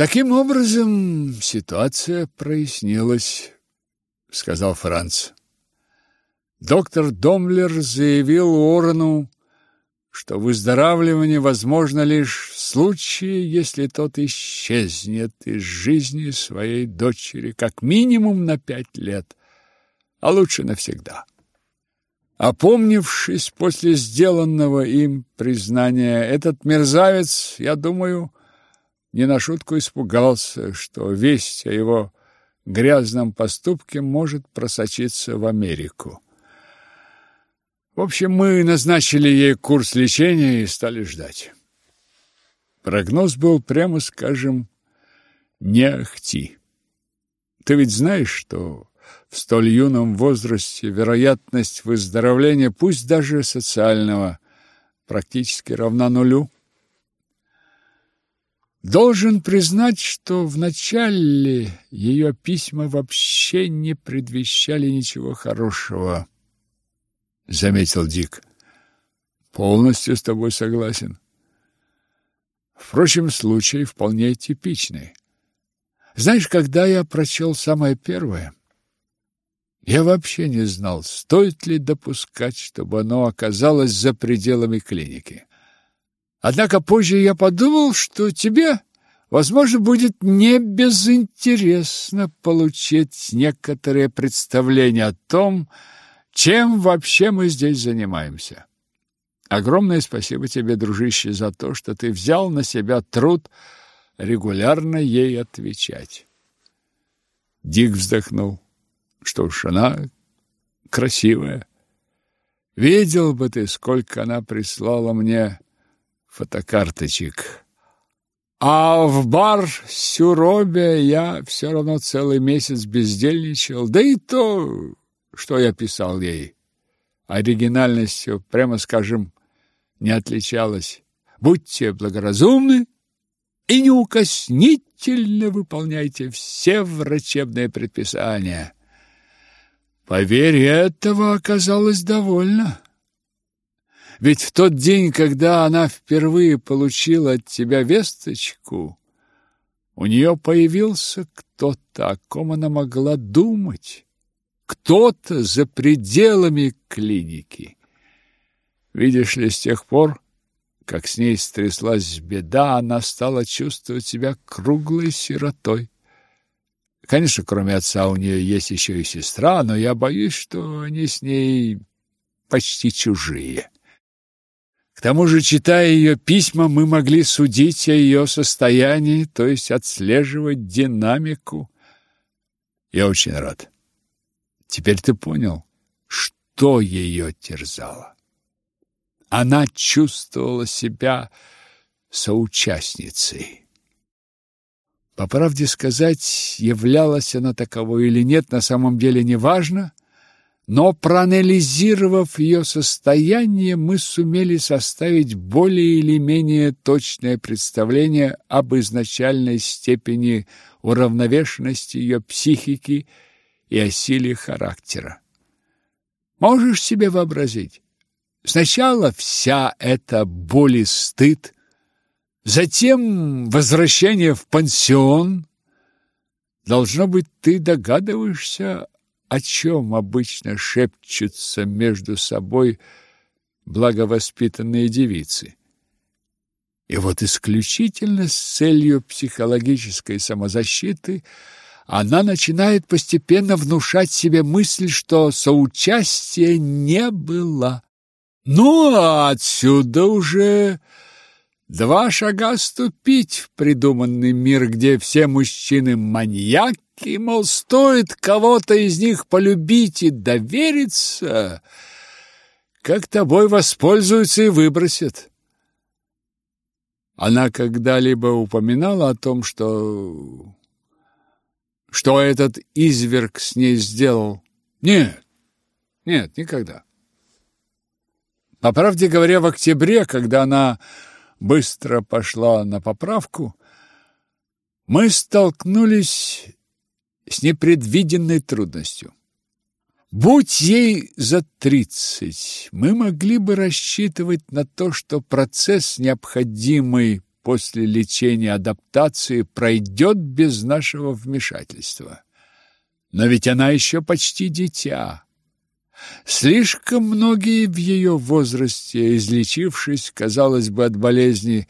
Таким образом, ситуация прояснилась, сказал Франц. Доктор Домлер заявил Уоррену, что выздоравливание возможно лишь в случае, если тот исчезнет из жизни своей дочери как минимум на пять лет, а лучше навсегда. Опомнившись после сделанного им признания, этот мерзавец, я думаю, не на шутку испугался, что весть о его грязном поступке может просочиться в Америку. В общем, мы назначили ей курс лечения и стали ждать. Прогноз был, прямо скажем, не ахти. Ты ведь знаешь, что в столь юном возрасте вероятность выздоровления, пусть даже социального, практически равна нулю. Должен признать, что вначале ее письма вообще не предвещали ничего хорошего, заметил Дик. Полностью с тобой согласен. Впрочем, случай вполне типичный. Знаешь, когда я прочел самое первое, я вообще не знал, стоит ли допускать, чтобы оно оказалось за пределами клиники. Однако позже я подумал, что тебе, возможно, будет не безинтересно получить некоторое представление о том, чем вообще мы здесь занимаемся. Огромное спасибо тебе, дружище, за то, что ты взял на себя труд регулярно ей отвечать. Дик вздохнул. Что ж, она красивая. Видел бы ты, сколько она прислала мне фотокарточек. А в бар Сюробе я все равно целый месяц бездельничал, да и то, что я писал ей. Оригинальностью, прямо скажем, не отличалась. Будьте благоразумны и неукоснительно выполняйте все врачебные предписания. Поверь, этого оказалось довольно. Ведь в тот день, когда она впервые получила от тебя весточку, у нее появился кто-то, о ком она могла думать, кто-то за пределами клиники. Видишь ли, с тех пор, как с ней стряслась беда, она стала чувствовать себя круглой сиротой. Конечно, кроме отца у нее есть еще и сестра, но я боюсь, что они с ней почти чужие. К тому же, читая ее письма, мы могли судить о ее состоянии, то есть отслеживать динамику. Я очень рад. Теперь ты понял, что ее терзало. Она чувствовала себя соучастницей. По правде сказать, являлась она таковой или нет, на самом деле не важно. Но проанализировав ее состояние, мы сумели составить более или менее точное представление об изначальной степени уравновешенности ее психики и о силе характера. Можешь себе вообразить? Сначала вся эта боль и стыд, затем возвращение в пансион. Должно быть, ты догадываешься о чем обычно шепчутся между собой благовоспитанные девицы. И вот исключительно с целью психологической самозащиты она начинает постепенно внушать себе мысль, что соучастия не было. Ну, а отсюда уже два шага ступить в придуманный мир, где все мужчины маньяки, и, мол, стоит кого-то из них полюбить и довериться, как тобой воспользуются и выбросят. Она когда-либо упоминала о том, что... что этот изверг с ней сделал? Нет, нет, никогда. По правде говоря, в октябре, когда она быстро пошла на поправку, мы столкнулись с непредвиденной трудностью. Будь ей за тридцать, мы могли бы рассчитывать на то, что процесс, необходимый после лечения адаптации пройдет без нашего вмешательства. Но ведь она еще почти дитя. Слишком многие в ее возрасте, излечившись, казалось бы, от болезни,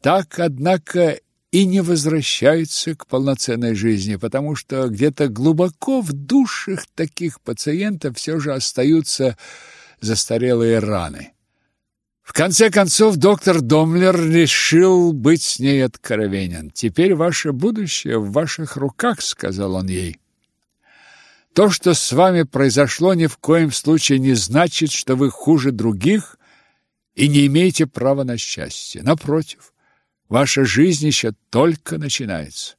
так, однако, и не возвращаются к полноценной жизни, потому что где-то глубоко в душах таких пациентов все же остаются застарелые раны. В конце концов, доктор Домлер решил быть с ней откровенен. «Теперь ваше будущее в ваших руках», — сказал он ей. «То, что с вами произошло, ни в коем случае не значит, что вы хуже других и не имеете права на счастье. Напротив, ваша жизнь еще только начинается».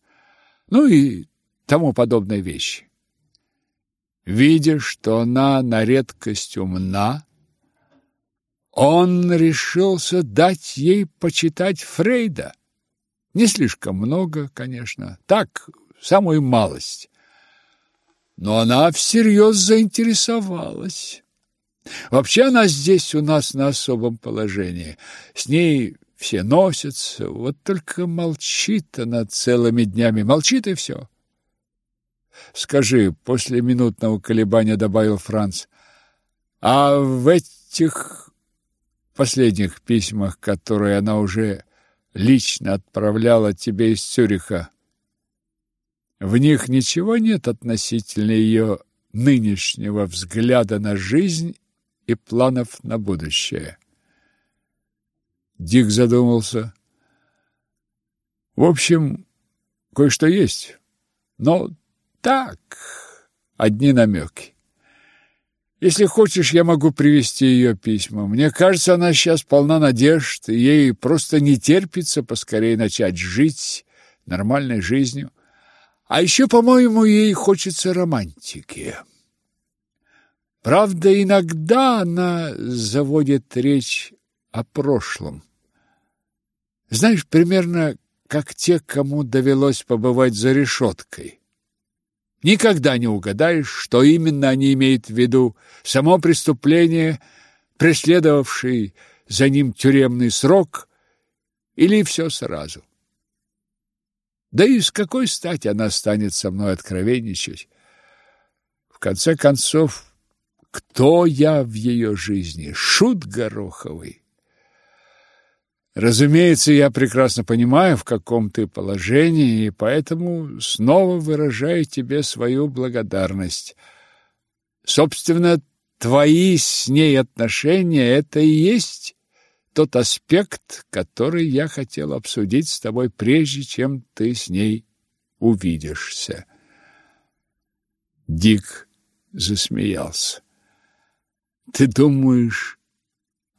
Ну и тому подобные вещи. Видя, что она на редкость умна, он решился дать ей почитать Фрейда. Не слишком много, конечно, так, самую малость. Но она всерьез заинтересовалась. Вообще она здесь у нас на особом положении. С ней все носятся, вот только молчит она целыми днями, молчит и все. Скажи, после минутного колебания добавил Франц, а в этих последних письмах, которые она уже лично отправляла тебе из Цюриха. В них ничего нет относительно ее нынешнего взгляда на жизнь и планов на будущее. Дик задумался. В общем, кое-что есть, но так, одни намеки. Если хочешь, я могу привести ее письма. Мне кажется, она сейчас полна надежд, и ей просто не терпится поскорее начать жить нормальной жизнью. А еще, по-моему, ей хочется романтики. Правда, иногда она заводит речь о прошлом. Знаешь, примерно как те, кому довелось побывать за решеткой. Никогда не угадаешь, что именно они имеют в виду. Само преступление, преследовавший за ним тюремный срок, или все сразу. Да и с какой стати она станет со мной откровенничать? В конце концов, кто я в ее жизни? Шут Гороховый. Разумеется, я прекрасно понимаю, в каком ты положении, и поэтому снова выражаю тебе свою благодарность. Собственно, твои с ней отношения это и есть тот аспект, который я хотел обсудить с тобой прежде, чем ты с ней увидишься. Дик засмеялся. Ты думаешь,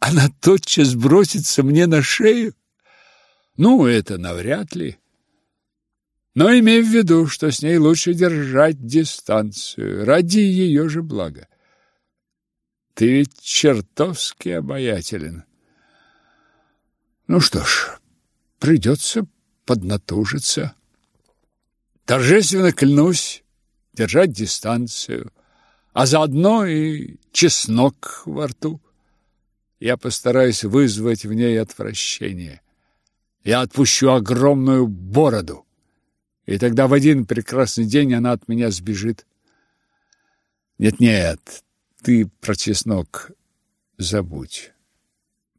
она тотчас бросится мне на шею? Ну, это навряд ли. Но имей в виду, что с ней лучше держать дистанцию ради ее же блага. Ты ведь чертовски обаятелен. Ну что ж, придется поднатужиться. Торжественно клянусь держать дистанцию, а заодно и чеснок во рту я постараюсь вызвать в ней отвращение. Я отпущу огромную бороду, и тогда в один прекрасный день она от меня сбежит. Нет-нет, ты про чеснок забудь.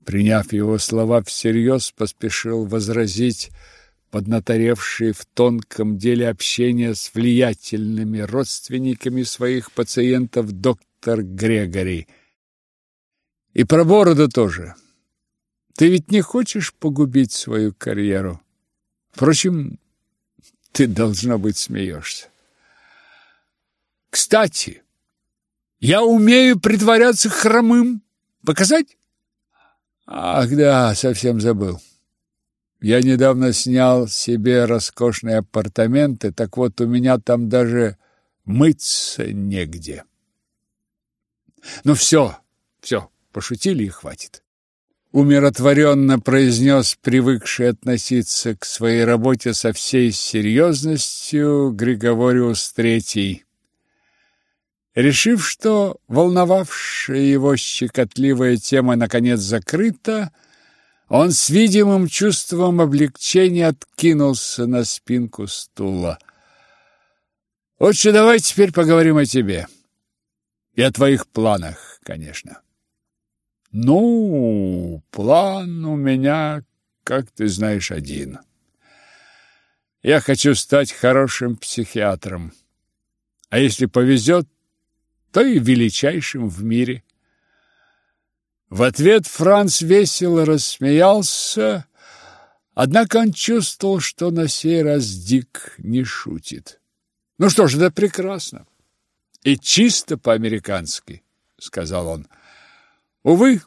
Приняв его слова всерьез, поспешил возразить поднаторевший в тонком деле общения с влиятельными родственниками своих пациентов доктор Грегори. И про бороду тоже. Ты ведь не хочешь погубить свою карьеру? Впрочем, ты, должна быть, смеешься. Кстати, я умею притворяться хромым. Показать? Ах, да, совсем забыл. Я недавно снял себе роскошные апартаменты, так вот у меня там даже мыться негде. Ну все, все, Пошутили и хватит. Умиротворенно произнес привыкший относиться к своей работе со всей серьезностью Григориус Третий. Решив, что волновавшая его щекотливая тема наконец закрыта, Он с видимым чувством облегчения откинулся на спинку стула. Лучше давай теперь поговорим о тебе. И о твоих планах, конечно. Ну, план у меня, как ты знаешь, один. Я хочу стать хорошим психиатром. А если повезет, то и величайшим в мире. В ответ Франц весело рассмеялся, однако он чувствовал, что на сей раз Дик не шутит. Ну что ж, это прекрасно. И чисто по-американски, сказал он. Увы,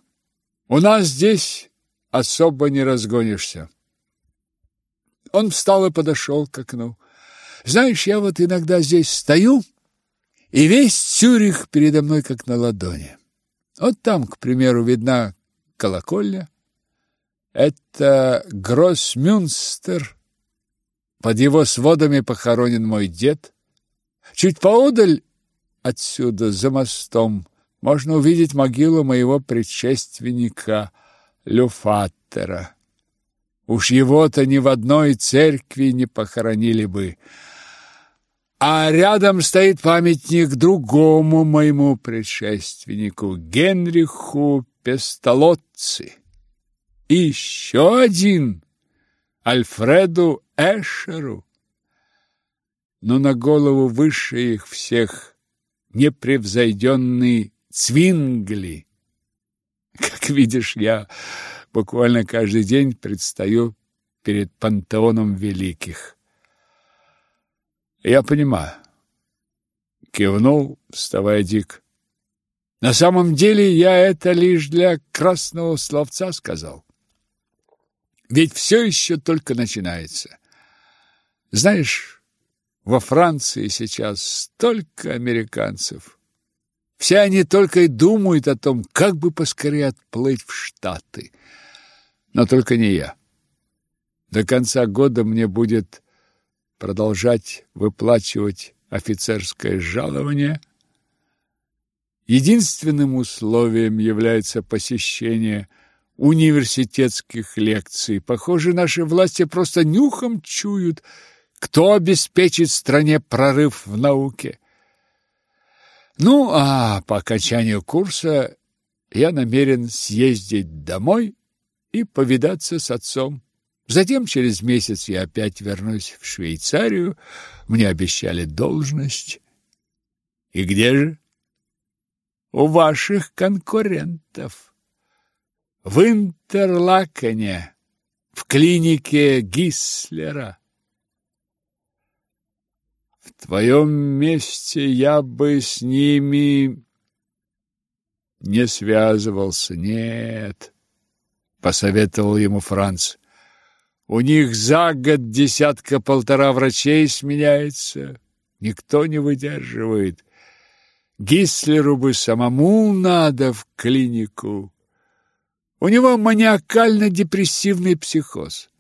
у нас здесь особо не разгонишься. Он встал и подошел к окну. Знаешь, я вот иногда здесь стою, и весь Цюрих передо мной как на ладони. Вот там, к примеру, видна колокольня. Это Гроссмюнстер. Под его сводами похоронен мой дед. Чуть поодаль отсюда, за мостом, можно увидеть могилу моего предшественника Люфаттера. Уж его-то ни в одной церкви не похоронили бы. А рядом стоит памятник другому моему предшественнику, Генриху Пестолоцци. И еще один Альфреду Эшеру. Но на голову выше их всех непревзойденный Цвингли. Как видишь, я буквально каждый день предстаю перед пантеоном великих. Я понимаю. Кивнул, вставая Дик. На самом деле я это лишь для красного словца сказал. Ведь все еще только начинается. Знаешь, во Франции сейчас столько американцев. Все они только и думают о том, как бы поскорее отплыть в Штаты. Но только не я. До конца года мне будет продолжать выплачивать офицерское жалование. Единственным условием является посещение университетских лекций. Похоже, наши власти просто нюхом чуют, кто обеспечит стране прорыв в науке. Ну, а по окончанию курса я намерен съездить домой и повидаться с отцом. Затем через месяц я опять вернусь в Швейцарию. Мне обещали должность. И где же? У ваших конкурентов. В Интерлакене, в клинике Гислера. В твоем месте я бы с ними не связывался, нет, посоветовал ему Франц. У них за год десятка-полтора врачей сменяется. Никто не выдерживает. Гислеру бы самому надо в клинику. У него маниакально-депрессивный психоз.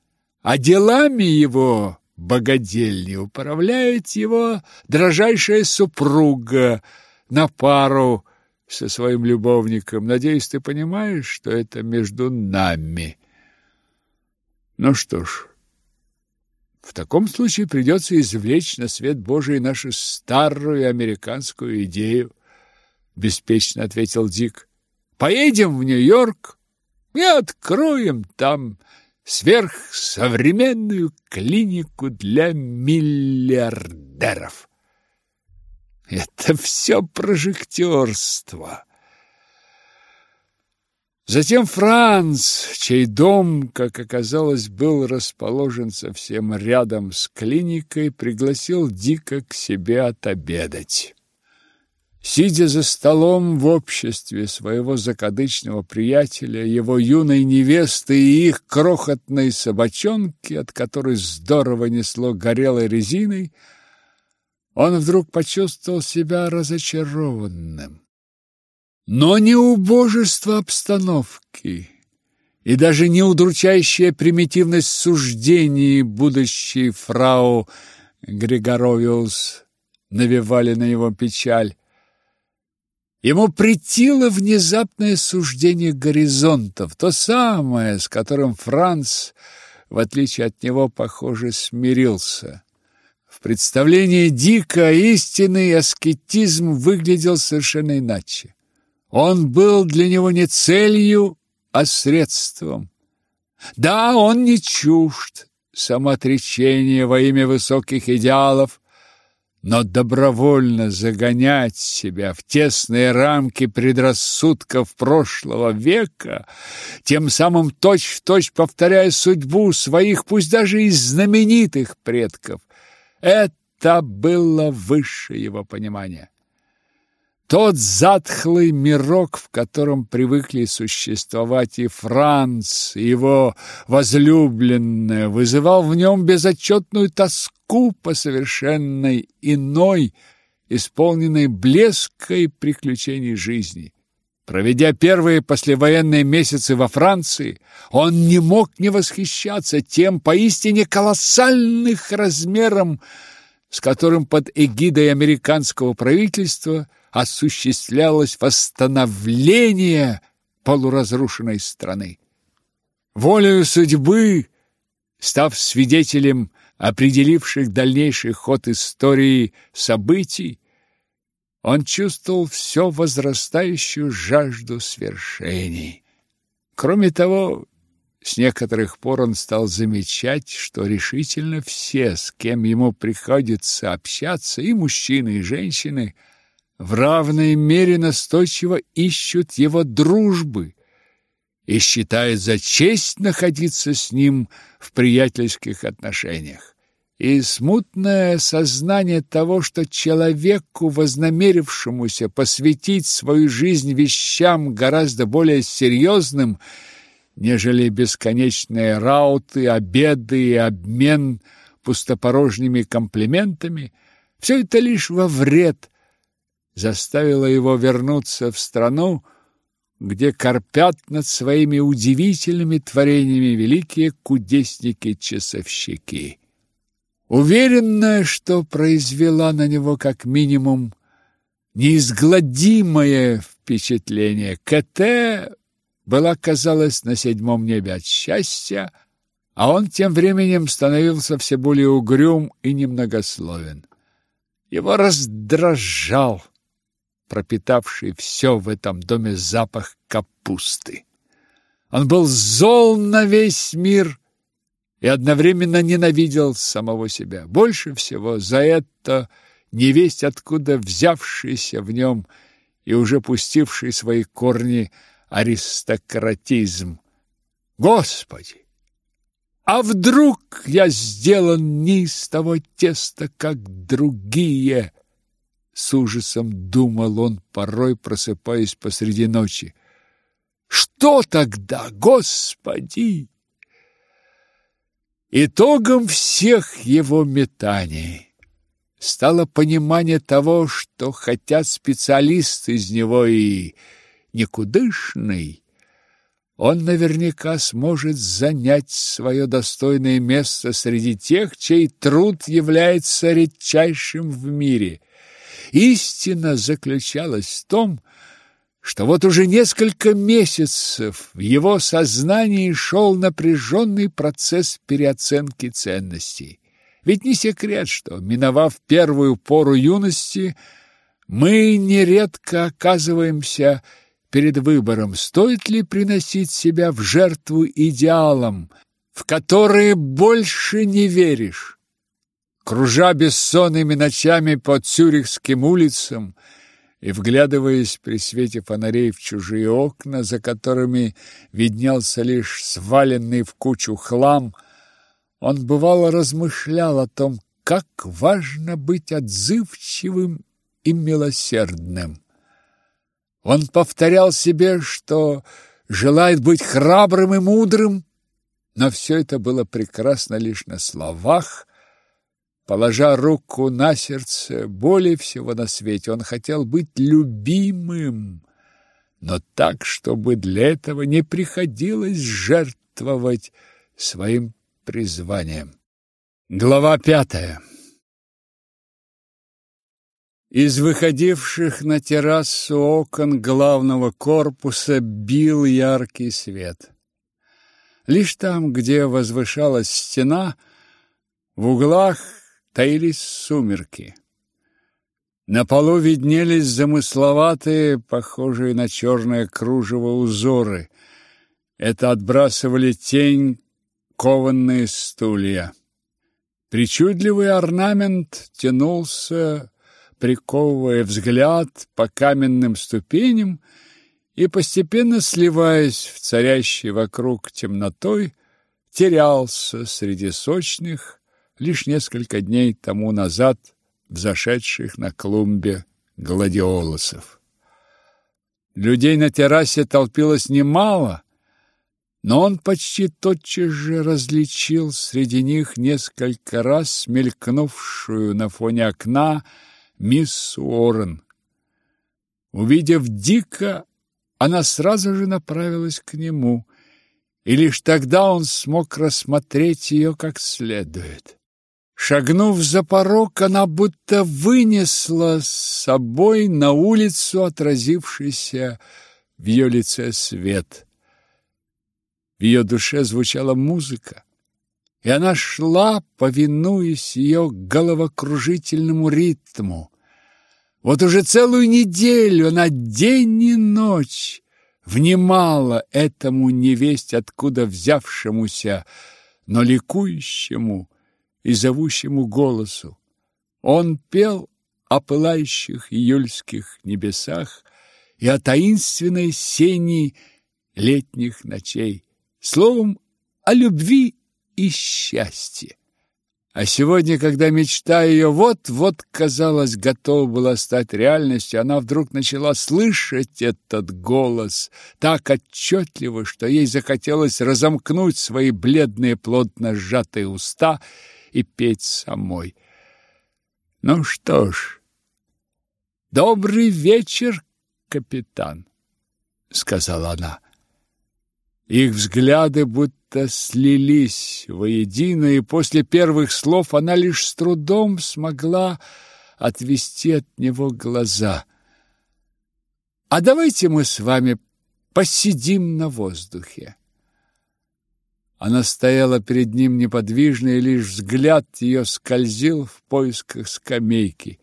А делами его богадельни управляет его дрожайшая супруга на пару со своим любовником. Надеюсь, ты понимаешь, что это между нами. Ну что ж, в таком случае придется извлечь на свет Божий нашу старую американскую идею, беспечно ответил Дик. Поедем в Нью-Йорк и откроем там сверхсовременную клинику для миллиардеров. Это все прожектерство. Затем Франц, чей дом, как оказалось, был расположен совсем рядом с клиникой, пригласил Дика к себе отобедать. Сидя за столом в обществе своего закадычного приятеля, его юной невесты и их крохотной собачонки, от которой здорово несло горелой резиной, он вдруг почувствовал себя разочарованным. Но не убожество обстановки и даже не удручающая примитивность суждений будущей фрау Григоровиус навевали на его печаль. Ему претило внезапное суждение горизонтов, то самое, с которым Франц, в отличие от него, похоже, смирился. В представлении Дика истинный аскетизм выглядел совершенно иначе. Он был для него не целью, а средством. Да, он не чужд самоотречения во имя высоких идеалов, но добровольно загонять себя в тесные рамки предрассудков прошлого века, тем самым точь-в-точь точь повторяя судьбу своих, пусть даже и знаменитых предков, это было выше его понимания. Тот затхлый мирок, в котором привыкли существовать и Франц, и его возлюбленная, вызывал в нем безотчетную тоску по совершенной иной, исполненной блеска и приключений жизни. Проведя первые послевоенные месяцы во Франции, он не мог не восхищаться тем поистине колоссальных размером, с которым под эгидой американского правительства – осуществлялось восстановление полуразрушенной страны. Волею судьбы, став свидетелем определивших дальнейший ход истории событий, он чувствовал все возрастающую жажду свершений. Кроме того, с некоторых пор он стал замечать, что решительно все, с кем ему приходится общаться, и мужчины, и женщины – в равной мере настойчиво ищут его дружбы и считают за честь находиться с ним в приятельских отношениях. И смутное сознание того, что человеку, вознамерившемуся посвятить свою жизнь вещам гораздо более серьезным, нежели бесконечные рауты, обеды и обмен пустопорожними комплиментами, все это лишь во вред – заставило его вернуться в страну, где корпят над своими удивительными творениями великие кудесники-часовщики. Уверенная, что произвела на него как минимум неизгладимое впечатление, КТ была, казалось, на седьмом небе от счастья, а он тем временем становился все более угрюм и немногословен. Его раздражал пропитавший все в этом доме запах капусты. Он был зол на весь мир и одновременно ненавидел самого себя. Больше всего за это невесть откуда взявшийся в нем и уже пустивший свои корни аристократизм. Господи! А вдруг я сделан не из того теста, как другие? С ужасом думал он, порой просыпаясь посреди ночи. Что тогда, Господи? Итогом всех его метаний стало понимание того, что хотя специалист из него и никудышный, он наверняка сможет занять свое достойное место среди тех, чей труд является редчайшим в мире. Истина заключалась в том, что вот уже несколько месяцев в его сознании шел напряженный процесс переоценки ценностей. Ведь не секрет, что, миновав первую пору юности, мы нередко оказываемся перед выбором, стоит ли приносить себя в жертву идеалам, в которые больше не веришь. Кружа бессонными ночами по Цюрихским улицам и вглядываясь при свете фонарей в чужие окна, за которыми виднелся лишь сваленный в кучу хлам, он бывало размышлял о том, как важно быть отзывчивым и милосердным. Он повторял себе, что желает быть храбрым и мудрым, но все это было прекрасно лишь на словах, Положа руку на сердце, более всего на свете он хотел быть любимым, но так, чтобы для этого не приходилось жертвовать своим призванием. Глава пятая Из выходивших на террасу окон главного корпуса бил яркий свет. Лишь там, где возвышалась стена, в углах таились сумерки. На полу виднелись замысловатые, похожие на черное кружево узоры. Это отбрасывали тень кованные стулья. Причудливый орнамент тянулся, приковывая взгляд по каменным ступеням и, постепенно сливаясь в царящей вокруг темнотой, терялся среди сочных, лишь несколько дней тому назад взошедших на клумбе гладиолусов. Людей на террасе толпилось немало, но он почти тотчас же различил среди них несколько раз мелькнувшую на фоне окна мисс Уоррен. Увидев Дика, она сразу же направилась к нему, и лишь тогда он смог рассмотреть ее как следует. Шагнув за порог, она будто вынесла с собой на улицу отразившийся в ее лице свет. В ее душе звучала музыка, и она шла, повинуясь ее головокружительному ритму. Вот уже целую неделю она день и ночь внимала этому невесть откуда взявшемуся, но ликующему и зовущему голосу. Он пел о пылающих июльских небесах и о таинственной сени летних ночей, словом, о любви и счастье. А сегодня, когда мечта ее вот-вот, казалось, готова была стать реальностью, она вдруг начала слышать этот голос так отчетливо, что ей захотелось разомкнуть свои бледные плотно сжатые уста и петь самой. Ну что ж, добрый вечер, капитан, сказала она. Их взгляды будто слились воедино, и после первых слов она лишь с трудом смогла отвести от него глаза. А давайте мы с вами посидим на воздухе. Она стояла перед ним неподвижно, и лишь взгляд ее скользил в поисках скамейки.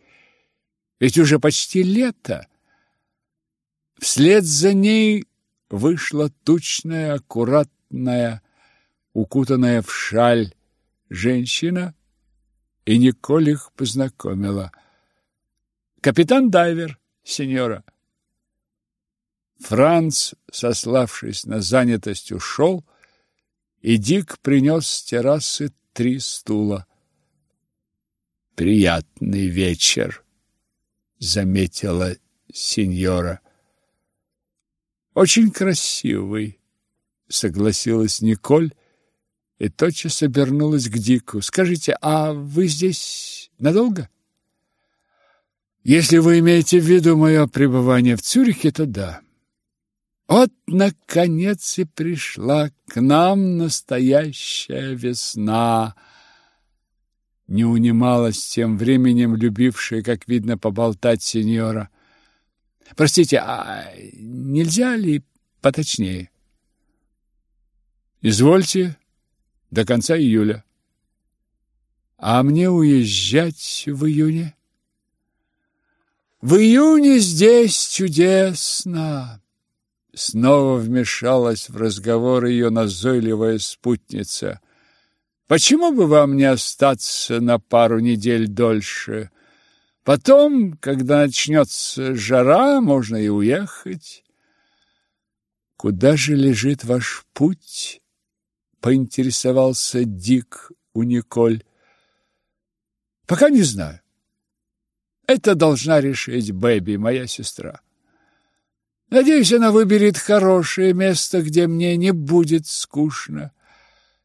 Ведь уже почти лето. Вслед за ней вышла тучная, аккуратная, укутанная в шаль женщина, и Николь их познакомила. «Капитан Дайвер, сеньора». Франц, сославшись на занятость, ушел, и Дик принес с террасы три стула. «Приятный вечер», — заметила сеньора. Очень красивый, согласилась Николь и тотчас обернулась к Дику. Скажите, а вы здесь надолго? Если вы имеете в виду мое пребывание в Цюрихе, то да. Вот, наконец, и пришла к нам настоящая весна. Не унималась тем временем любившая, как видно, поболтать сеньора. Простите, а нельзя ли поточнее? Извольте, до конца июля. А мне уезжать в июне? В июне здесь чудесно. Снова вмешалась в разговор ее назойливая спутница. Почему бы вам не остаться на пару недель дольше? Потом, когда начнется жара, можно и уехать. Куда же лежит ваш путь? поинтересовался Дик у Николь. Пока не знаю. Это должна решить Бэби, моя сестра. Надеюсь, она выберет хорошее место, где мне не будет скучно.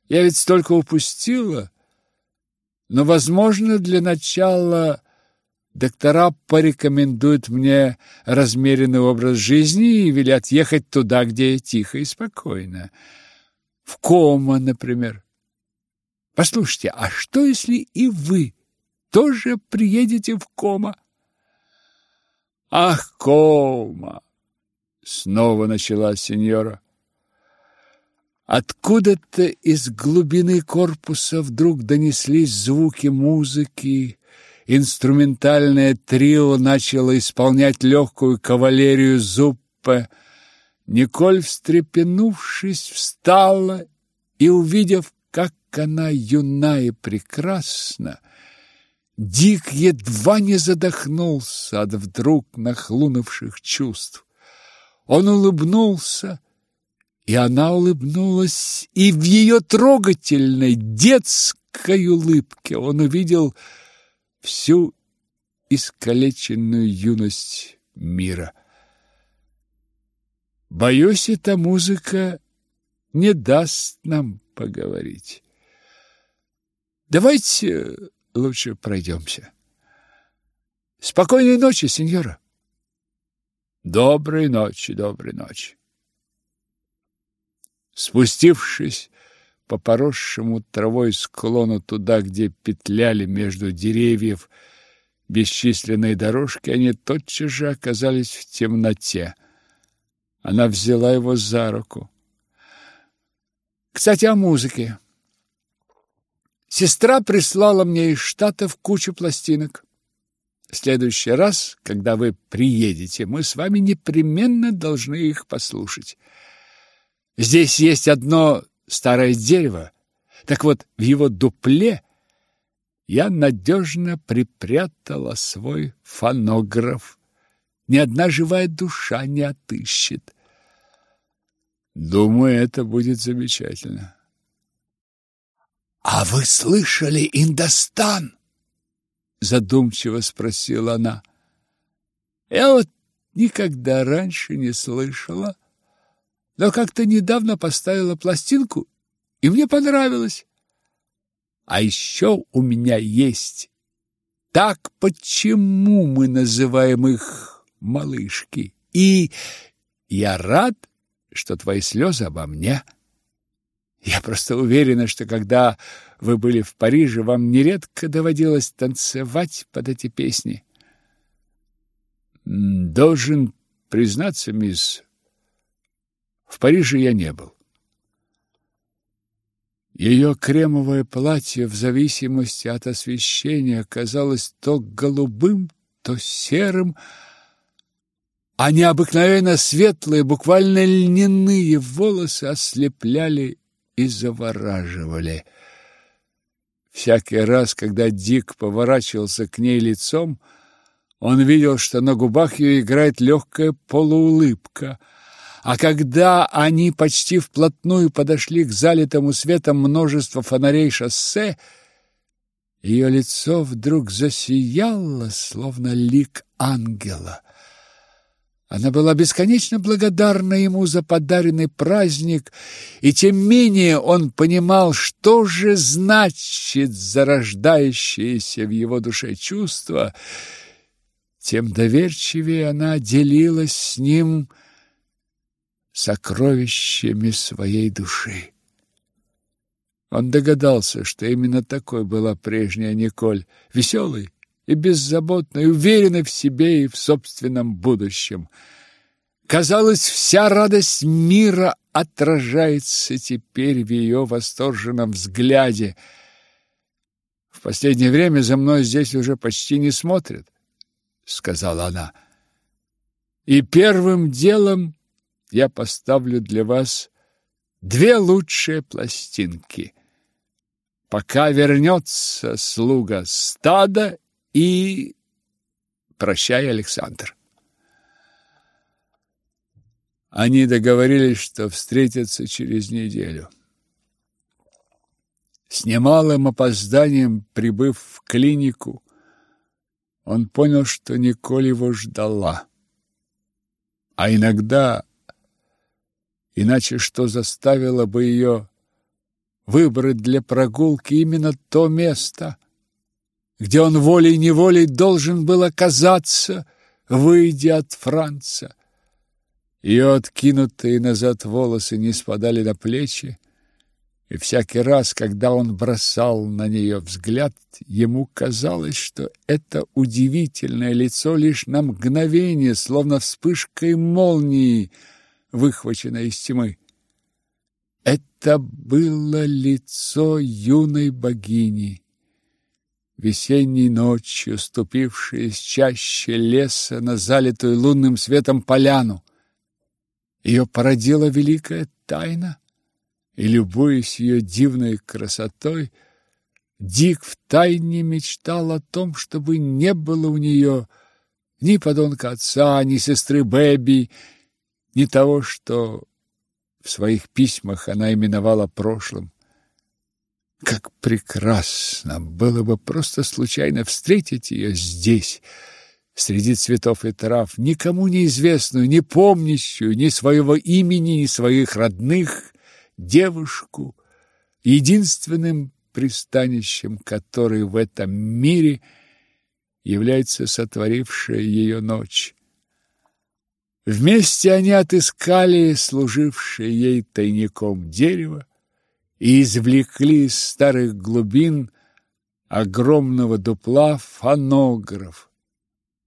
Я ведь столько упустила. Но, возможно, для начала Доктора порекомендуют мне размеренный образ жизни и велят ехать туда, где тихо и спокойно. В Кома, например. Послушайте, а что, если и вы тоже приедете в Кома? Ах, кома! Снова начала сеньора. Откуда-то из глубины корпуса вдруг донеслись звуки музыки. Инструментальное трио начало исполнять легкую кавалерию зуппе. Николь, встрепенувшись, встала и, увидев, как она юна и прекрасна, Дик едва не задохнулся от вдруг нахлынувших чувств. Он улыбнулся, и она улыбнулась, и в ее трогательной детской улыбке он увидел всю искалеченную юность мира. Боюсь, эта музыка не даст нам поговорить. Давайте лучше пройдемся. Спокойной ночи, сеньора. Доброй ночи, доброй ночи. Спустившись по поросшему травой склону туда, где петляли между деревьев бесчисленные дорожки, они тотчас же оказались в темноте. Она взяла его за руку. Кстати, о музыке. Сестра прислала мне из Штатов кучу пластинок. Следующий раз, когда вы приедете, мы с вами непременно должны их послушать. Здесь есть одно старое дерево. Так вот, в его дупле я надежно припрятала свой фонограф. Ни одна живая душа не отыщет. Думаю, это будет замечательно. А вы слышали Индостан? Задумчиво спросила она. Я вот никогда раньше не слышала, но как-то недавно поставила пластинку, и мне понравилось. А еще у меня есть так почему мы называем их малышки. И я рад, что твои слезы обо мне. Я просто уверена, что когда вы были в Париже, вам нередко доводилось танцевать под эти песни. Должен признаться, мисс, в Париже я не был. Ее кремовое платье в зависимости от освещения казалось то голубым, то серым, а необыкновенно светлые, буквально льняные волосы ослепляли и завораживали. Всякий раз, когда Дик поворачивался к ней лицом, он видел, что на губах ее играет легкая полуулыбка, а когда они почти вплотную подошли к залитому светом множества фонарей шоссе, ее лицо вдруг засияло, словно лик ангела. Она была бесконечно благодарна ему за подаренный праздник, и тем менее он понимал, что же значит зарождающееся в его душе чувство, тем доверчивее она делилась с ним сокровищами своей души. Он догадался, что именно такой была прежняя Николь, веселой, и беззаботной, уверенной в себе и в собственном будущем. Казалось, вся радость мира отражается теперь в ее восторженном взгляде. В последнее время за мной здесь уже почти не смотрят, сказала она. И первым делом я поставлю для вас две лучшие пластинки. Пока вернется слуга стада и прощай, Александр. Они договорились, что встретятся через неделю. С немалым опозданием, прибыв в клинику, он понял, что Николь его ждала. А иногда, иначе что заставило бы ее выбрать для прогулки именно то место, где он волей-неволей должен был оказаться, выйдя от Франца. Ее откинутые назад волосы не спадали на плечи, И всякий раз, когда он бросал на нее взгляд, ему казалось, что это удивительное лицо лишь на мгновение, словно вспышкой молнии, выхвачено из тьмы. Это было лицо юной богини, весенней ночью, ступившей из чаще леса на залитую лунным светом поляну. Ее породила великая тайна, и, любуясь ее дивной красотой, Дик втайне мечтал о том, чтобы не было у нее ни подонка отца, ни сестры Бэби, ни того, что в своих письмах она именовала прошлым. Как прекрасно было бы просто случайно встретить ее здесь, среди цветов и трав, никому неизвестную, не помнящую ни своего имени, ни своих родных, девушку, единственным пристанищем которой в этом мире является сотворившая ее ночь. Вместе они отыскали служившее ей тайником дерево и извлекли из старых глубин огромного дупла фонограф.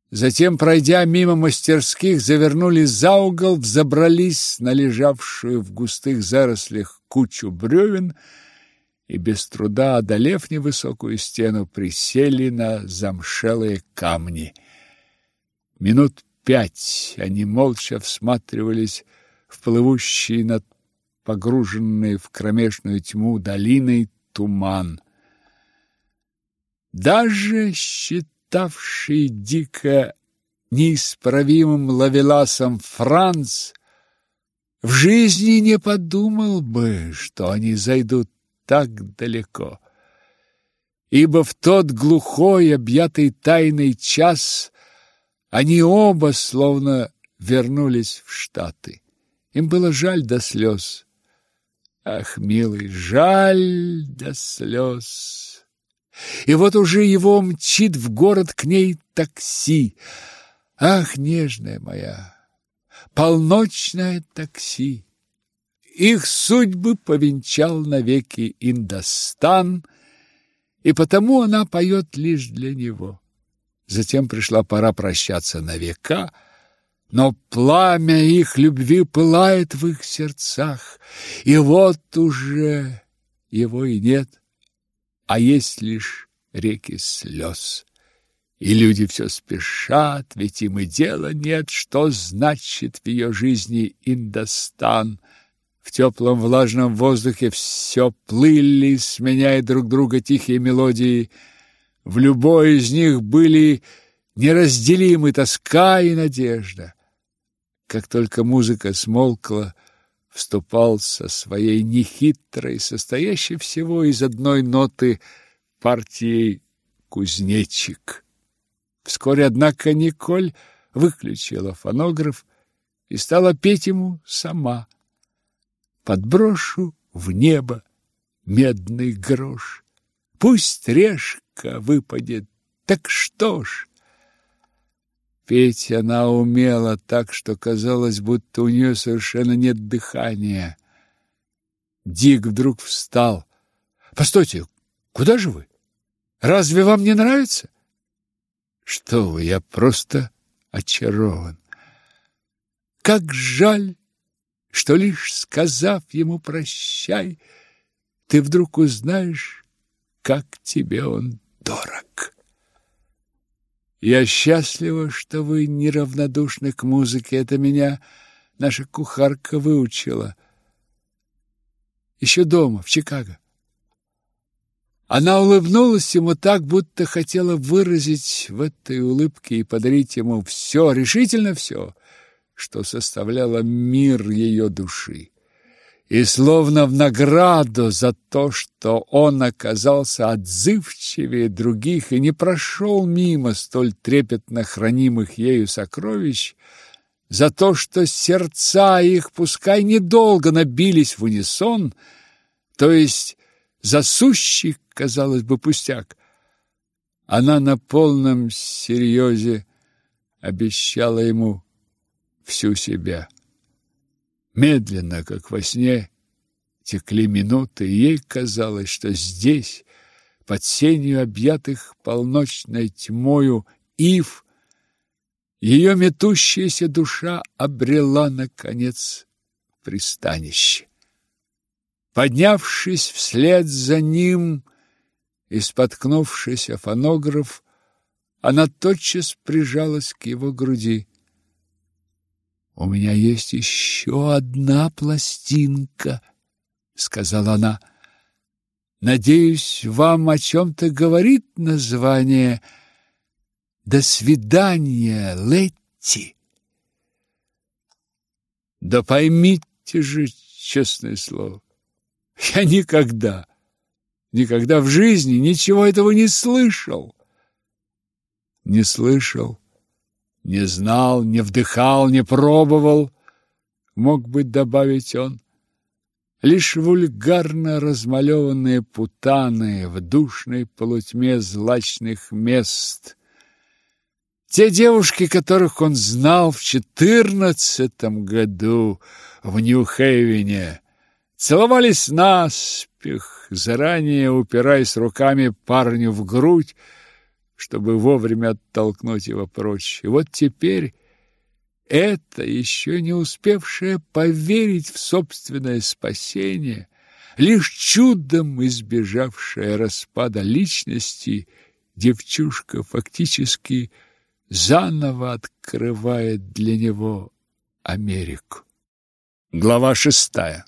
Затем, пройдя мимо мастерских, завернули за угол, взобрались на лежавшую в густых зарослях кучу бревен и, без труда одолев невысокую стену, присели на замшелые камни. Минут пять они молча всматривались в плывущий над погруженный в кромешную тьму долиной туман. Даже считавший дико неисправимым лавеласом Франц в жизни не подумал бы, что они зайдут так далеко. Ибо в тот глухой, объятый тайный час они оба словно вернулись в Штаты. Им было жаль до слез. Ах, милый, жаль до слез. И вот уже его мчит в город к ней такси. Ах, нежная моя, полночное такси. Их судьбы повенчал навеки Индостан, и потому она поет лишь для него. Затем пришла пора прощаться на века, но пламя их любви пылает в их сердцах, и вот уже его и нет, а есть лишь реки слез. И люди все спешат, ведь им и дела нет, что значит в ее жизни Индостан. В теплом влажном воздухе все плыли, сменяя друг друга тихие мелодии — в любой из них были неразделимы тоска и надежда. Как только музыка смолкла, вступал со своей нехитрой, состоящей всего из одной ноты партией кузнечик. Вскоре, однако, Николь выключила фонограф и стала петь ему сама. Подброшу в небо медный грош. Пусть Редко выпадет. Так что ж? Петь она умела так, что казалось, будто у нее совершенно нет дыхания. Дик вдруг встал. Постойте, куда же вы? Разве вам не нравится? Что вы, я просто очарован. Как жаль, что лишь сказав ему прощай, ты вдруг узнаешь, как тебе он дорог. Я счастлива, что вы неравнодушны к музыке. Это меня наша кухарка выучила. Еще дома, в Чикаго. Она улыбнулась ему так, будто хотела выразить в этой улыбке и подарить ему все, решительно все, что составляло мир ее души и словно в награду за то, что он оказался отзывчивее других и не прошел мимо столь трепетно хранимых ею сокровищ, за то, что сердца их, пускай недолго набились в унисон, то есть за сущий, казалось бы, пустяк, она на полном серьезе обещала ему всю себя медленно, как во сне, Текли минуты, и ей казалось, что здесь, под сенью объятых полночной тьмою ив, ее метущаяся душа обрела, наконец, пристанище. Поднявшись вслед за ним и споткнувшись о фонограф, она тотчас прижалась к его груди. «У меня есть еще одна пластинка», — сказала она. «Надеюсь, вам о чем-то говорит название «До свидания, Летти». Да поймите же, честное слово, я никогда, никогда в жизни ничего этого не слышал. Не слышал, не знал, не вдыхал, не пробовал, мог бы добавить он. Лишь вульгарно размалеванные путаны в душной полутьме злачных мест. Те девушки, которых он знал в четырнадцатом году в Нью-Хейвене, целовались наспех, заранее упираясь руками парню в грудь, чтобы вовремя оттолкнуть его прочь. И вот теперь это еще не успевшая поверить в собственное спасение, лишь чудом избежавшая распада личности, девчушка фактически заново открывает для него Америку. Глава шестая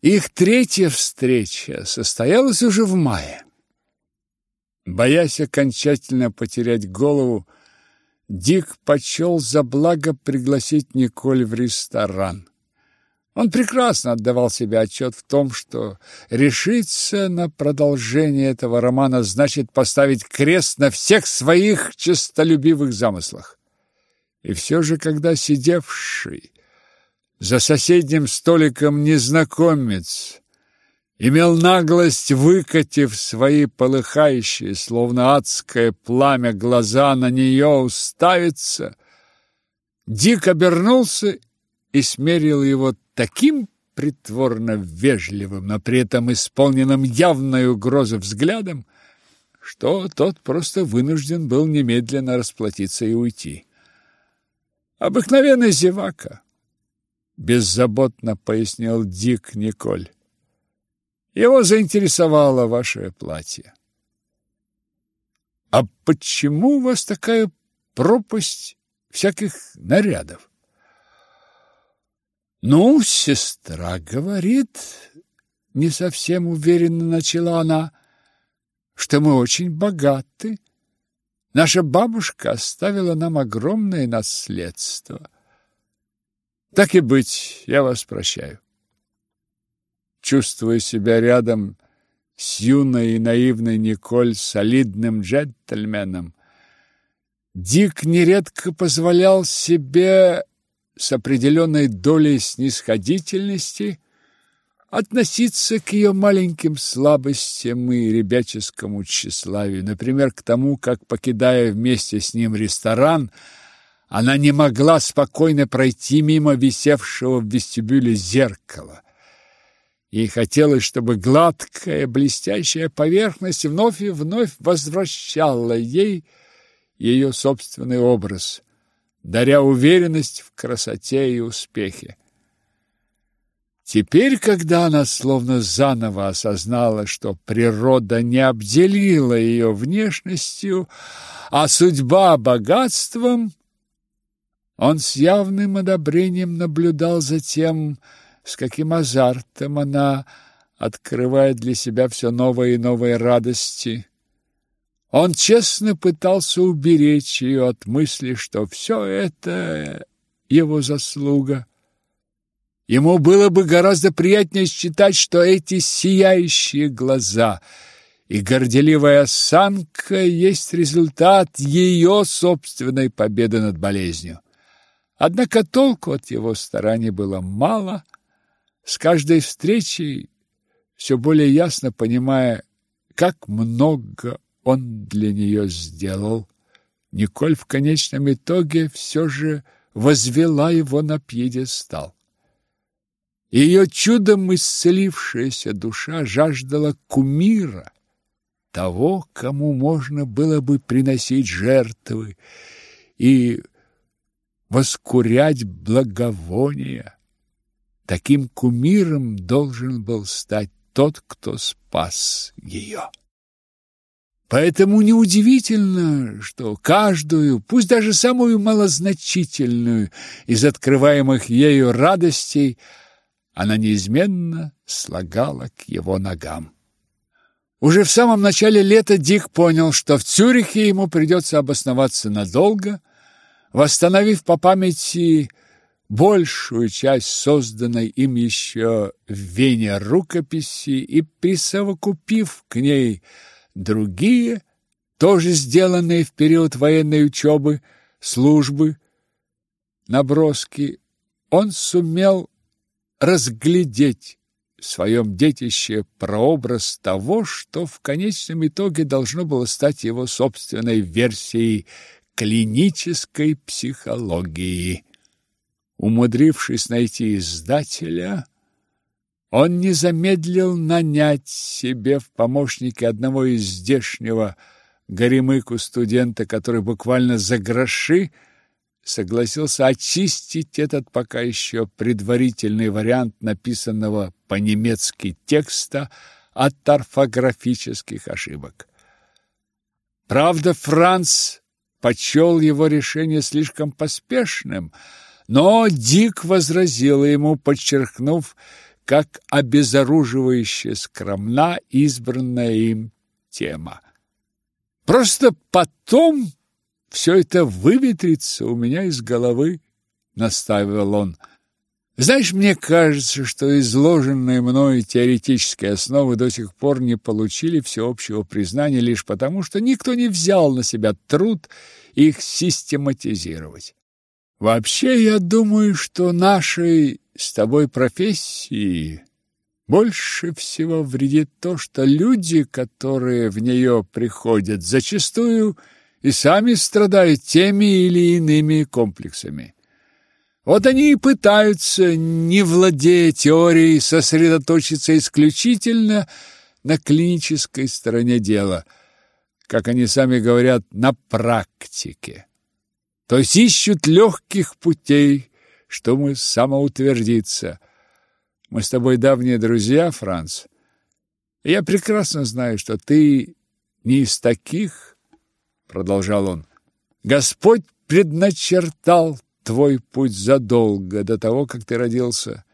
Их третья встреча состоялась уже в мае. Боясь окончательно потерять голову, Дик почел за благо пригласить Николь в ресторан. Он прекрасно отдавал себе отчет в том, что решиться на продолжение этого романа значит поставить крест на всех своих честолюбивых замыслах. И все же, когда сидевший за соседним столиком незнакомец имел наглость, выкатив свои полыхающие, словно адское пламя, глаза на нее уставиться, Дик обернулся и смерил его таким притворно вежливым, но при этом исполненным явной угрозы взглядом, что тот просто вынужден был немедленно расплатиться и уйти. Обыкновенный зевака, беззаботно пояснил Дик Николь. Его заинтересовало ваше платье. А почему у вас такая пропасть всяких нарядов? Ну, сестра говорит, не совсем уверенно начала она, что мы очень богаты. Наша бабушка оставила нам огромное наследство. Так и быть, я вас прощаю чувствуя себя рядом с юной и наивной Николь, солидным джентльменом. Дик нередко позволял себе с определенной долей снисходительности относиться к ее маленьким слабостям и ребяческому тщеславию, например, к тому, как, покидая вместе с ним ресторан, она не могла спокойно пройти мимо висевшего в вестибюле зеркала. Ей хотелось, чтобы гладкая, блестящая поверхность вновь и вновь возвращала ей ее собственный образ, даря уверенность в красоте и успехе. Теперь, когда она словно заново осознала, что природа не обделила ее внешностью, а судьба богатством, он с явным одобрением наблюдал за тем, с каким азартом она открывает для себя все новые и новые радости. Он честно пытался уберечь ее от мысли, что все это его заслуга. Ему было бы гораздо приятнее считать, что эти сияющие глаза и горделивая осанка есть результат ее собственной победы над болезнью. Однако толку от его стараний было мало – с каждой встречей все более ясно понимая, как много он для нее сделал, Николь в конечном итоге все же возвела его на пьедестал. Ее чудом исцелившаяся душа жаждала кумира, того, кому можно было бы приносить жертвы и воскурять благовония. Таким кумиром должен был стать тот, кто спас ее. Поэтому неудивительно, что каждую, пусть даже самую малозначительную из открываемых ею радостей она неизменно слагала к его ногам. Уже в самом начале лета Дик понял, что в Цюрихе ему придется обосноваться надолго, восстановив по памяти большую часть созданной им еще в Вене рукописи и присовокупив к ней другие, тоже сделанные в период военной учебы, службы, наброски, он сумел разглядеть в своем детище прообраз того, что в конечном итоге должно было стать его собственной версией клинической психологии. Умудрившись найти издателя, он не замедлил нанять себе в помощники одного из здешнего горемыку студента, который буквально за гроши согласился очистить этот пока еще предварительный вариант написанного по-немецки текста от орфографических ошибок. Правда, Франц почел его решение слишком поспешным, но Дик возразил ему, подчеркнув, как обезоруживающе скромна избранная им тема. Просто потом все это выветрится у меня из головы, настаивал он. Знаешь, мне кажется, что изложенные мною теоретические основы до сих пор не получили всеобщего признания лишь потому, что никто не взял на себя труд их систематизировать. Вообще, я думаю, что нашей с тобой профессии больше всего вредит то, что люди, которые в нее приходят, зачастую и сами страдают теми или иными комплексами. Вот они и пытаются, не владея теорией, сосредоточиться исключительно на клинической стороне дела, как они сами говорят, на практике то есть ищут легких путей, чтобы самоутвердиться. Мы с тобой давние друзья, Франц. Я прекрасно знаю, что ты не из таких, продолжал он. Господь предначертал твой путь задолго до того, как ты родился,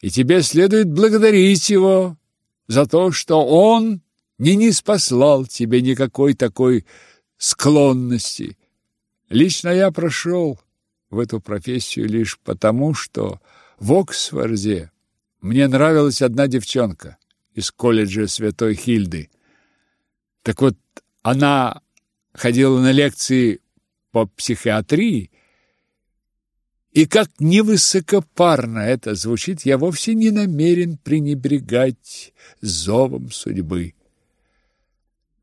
и тебе следует благодарить его за то, что он не ниспослал тебе никакой такой склонности Лично я прошел в эту профессию лишь потому, что в Оксфорде мне нравилась одна девчонка из колледжа Святой Хильды. Так вот, она ходила на лекции по психиатрии, и как невысокопарно это звучит, я вовсе не намерен пренебрегать зовом судьбы.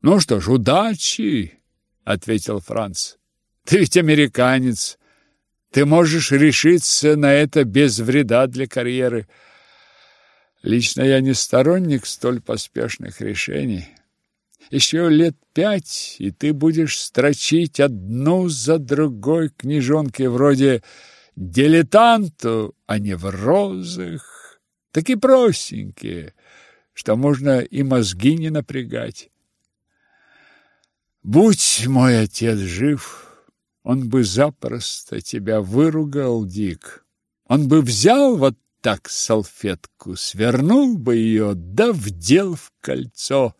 «Ну что ж, удачи!» — ответил Франц. Ты ведь американец. Ты можешь решиться на это без вреда для карьеры. Лично я не сторонник столь поспешных решений. Еще лет пять, и ты будешь строчить одну за другой книжонки вроде «Дилетанту», а не в розах. Такие простенькие, что можно и мозги не напрягать. Будь мой отец жив, он бы запросто тебя выругал, Дик. Он бы взял вот так салфетку, свернул бы ее, да вдел в кольцо.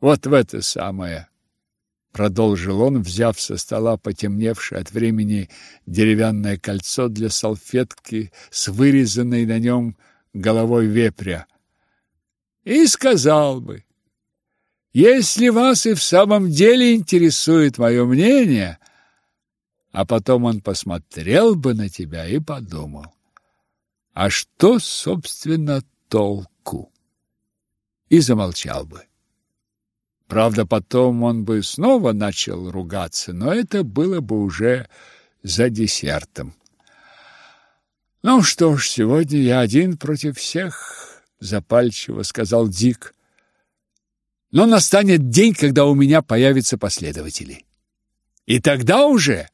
Вот в это самое, продолжил он, взяв со стола потемневшее от времени деревянное кольцо для салфетки с вырезанной на нем головой вепря. И сказал бы: "Если вас и в самом деле интересует мое мнение, а потом он посмотрел бы на тебя и подумал, а что, собственно, толку? И замолчал бы. Правда, потом он бы снова начал ругаться, но это было бы уже за десертом. Ну что ж, сегодня я один против всех, запальчиво сказал Дик. Но настанет день, когда у меня появятся последователи. И тогда уже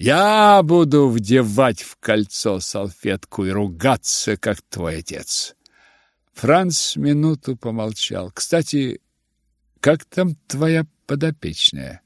я буду вдевать в кольцо салфетку и ругаться, как твой отец. Франц минуту помолчал. Кстати, как там твоя подопечная?